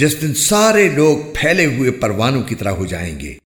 जिस दिन सारे लोग फैले हुए परवानों की तरह हो जाएँगे।